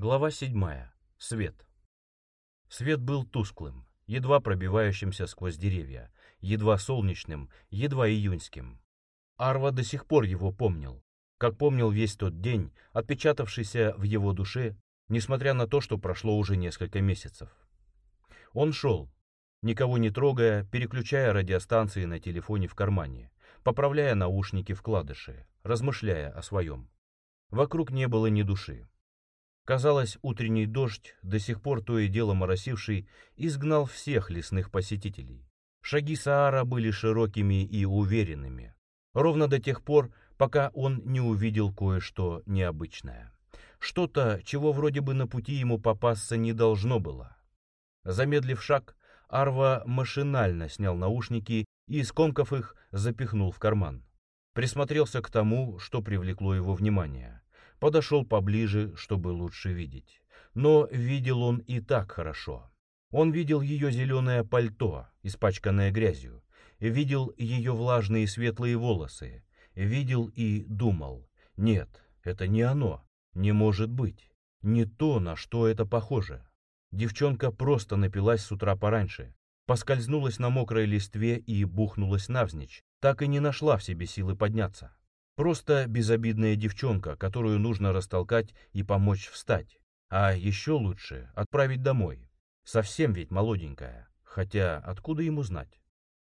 Глава 7. Свет. Свет был тусклым, едва пробивающимся сквозь деревья, едва солнечным, едва июньским. Арва до сих пор его помнил, как помнил весь тот день, отпечатавшийся в его душе, несмотря на то, что прошло уже несколько месяцев. Он шел, никого не трогая, переключая радиостанции на телефоне в кармане, поправляя наушники вкладыши, размышляя о своем. Вокруг не было ни души. Казалось, утренний дождь, до сих пор то и дело моросивший, изгнал всех лесных посетителей. Шаги Саара были широкими и уверенными, ровно до тех пор, пока он не увидел кое-что необычное. Что-то, чего вроде бы на пути ему попасться не должно было. Замедлив шаг, Арва машинально снял наушники и, скомкав их, запихнул в карман. Присмотрелся к тому, что привлекло его внимание подошел поближе, чтобы лучше видеть. Но видел он и так хорошо. Он видел ее зеленое пальто, испачканное грязью, видел ее влажные светлые волосы, видел и думал, нет, это не оно, не может быть, не то, на что это похоже. Девчонка просто напилась с утра пораньше, поскользнулась на мокрой листве и бухнулась навзничь, так и не нашла в себе силы подняться. Просто безобидная девчонка, которую нужно растолкать и помочь встать. А еще лучше отправить домой. Совсем ведь молоденькая. Хотя откуда ему знать?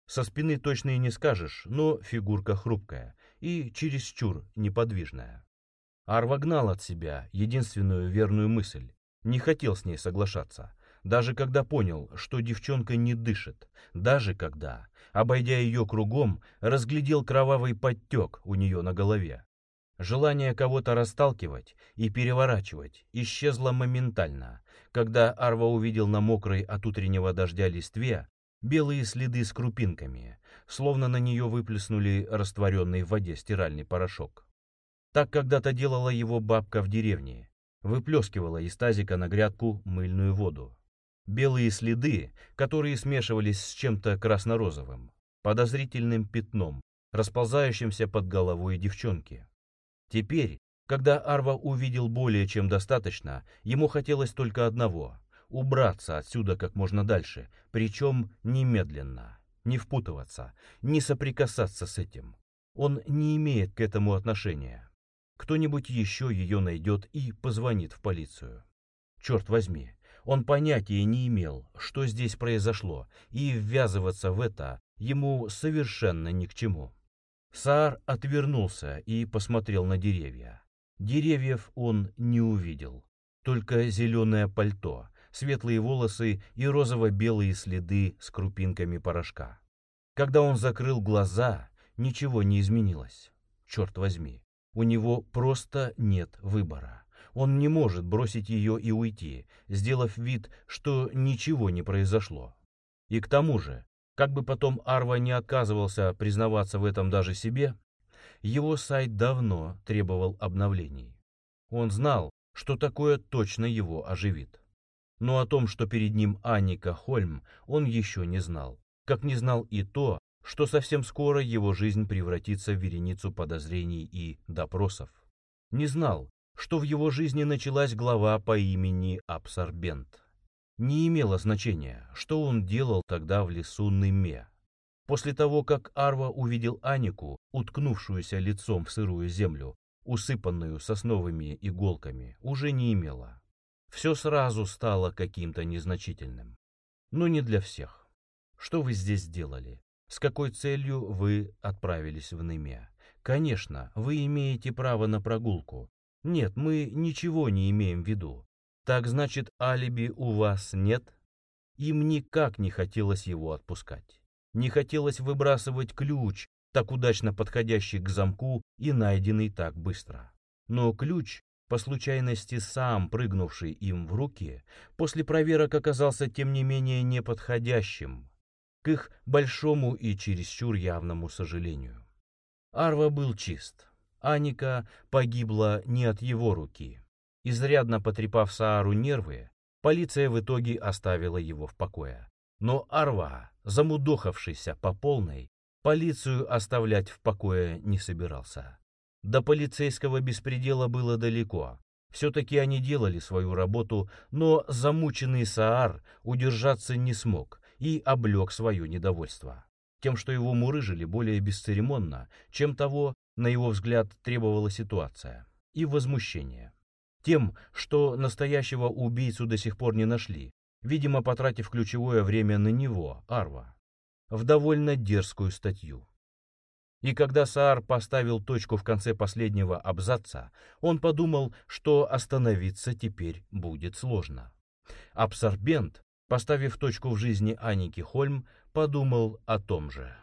Со спины точно и не скажешь, но фигурка хрупкая и чересчур неподвижная. Арва гнал от себя единственную верную мысль. Не хотел с ней соглашаться. Даже когда понял, что девчонка не дышит. Даже когда, обойдя ее кругом, разглядел кровавый подтек у нее на голове. Желание кого-то расталкивать и переворачивать исчезло моментально, когда Арва увидел на мокрой от утреннего дождя листве белые следы с крупинками, словно на нее выплеснули растворенный в воде стиральный порошок. Так когда-то делала его бабка в деревне, выплескивала из тазика на грядку мыльную воду. Белые следы, которые смешивались с чем-то красно-розовым, подозрительным пятном, расползающимся под головой девчонки. Теперь, когда Арва увидел более чем достаточно, ему хотелось только одного — убраться отсюда как можно дальше, причем немедленно, не впутываться, не соприкасаться с этим. Он не имеет к этому отношения. Кто-нибудь еще ее найдет и позвонит в полицию. Черт возьми, он понятия не имел, что здесь произошло, и ввязываться в это ему совершенно ни к чему. Саар отвернулся и посмотрел на деревья. Деревьев он не увидел, только зеленое пальто, светлые волосы и розово-белые следы с крупинками порошка. Когда он закрыл глаза, ничего не изменилось. Черт возьми, у него просто нет выбора. Он не может бросить ее и уйти, сделав вид, что ничего не произошло. И к тому же, как бы потом Арва не отказывался признаваться в этом даже себе, его сайт давно требовал обновлений. Он знал, что такое точно его оживит. Но о том, что перед ним Анника Хольм, он еще не знал. Как не знал и то, что совсем скоро его жизнь превратится в вереницу подозрений и допросов. Не знал, что в его жизни началась глава по имени Абсорбент. Не имело значения, что он делал тогда в лесу Ныме. После того, как Арва увидел Анику, уткнувшуюся лицом в сырую землю, усыпанную сосновыми иголками, уже не имело. Все сразу стало каким-то незначительным. Но не для всех. Что вы здесь делали? С какой целью вы отправились в Ныме? Конечно, вы имеете право на прогулку, нет, мы ничего не имеем в виду. Так значит, алиби у вас нет? Им никак не хотелось его отпускать. Не хотелось выбрасывать ключ, так удачно подходящий к замку и найденный так быстро. Но ключ, по случайности сам прыгнувший им в руки, после проверок оказался тем не менее неподходящим, к их большому и чересчур явному сожалению. Арва был чист. Аника погибла не от его руки. Изрядно потрепав Саару нервы, полиция в итоге оставила его в покое. Но Арва, замудохавшийся по полной, полицию оставлять в покое не собирался. До полицейского беспредела было далеко. Все-таки они делали свою работу, но замученный Саар удержаться не смог и облег свое недовольство. Тем, что его мурыжили более бесцеремонно, чем того, на его взгляд, требовала ситуация. И возмущение. Тем, что настоящего убийцу до сих пор не нашли, видимо, потратив ключевое время на него, Арва, в довольно дерзкую статью. И когда Саар поставил точку в конце последнего абзаца, он подумал, что остановиться теперь будет сложно. Абсорбент, поставив точку в жизни Аники Хольм, подумал о том же.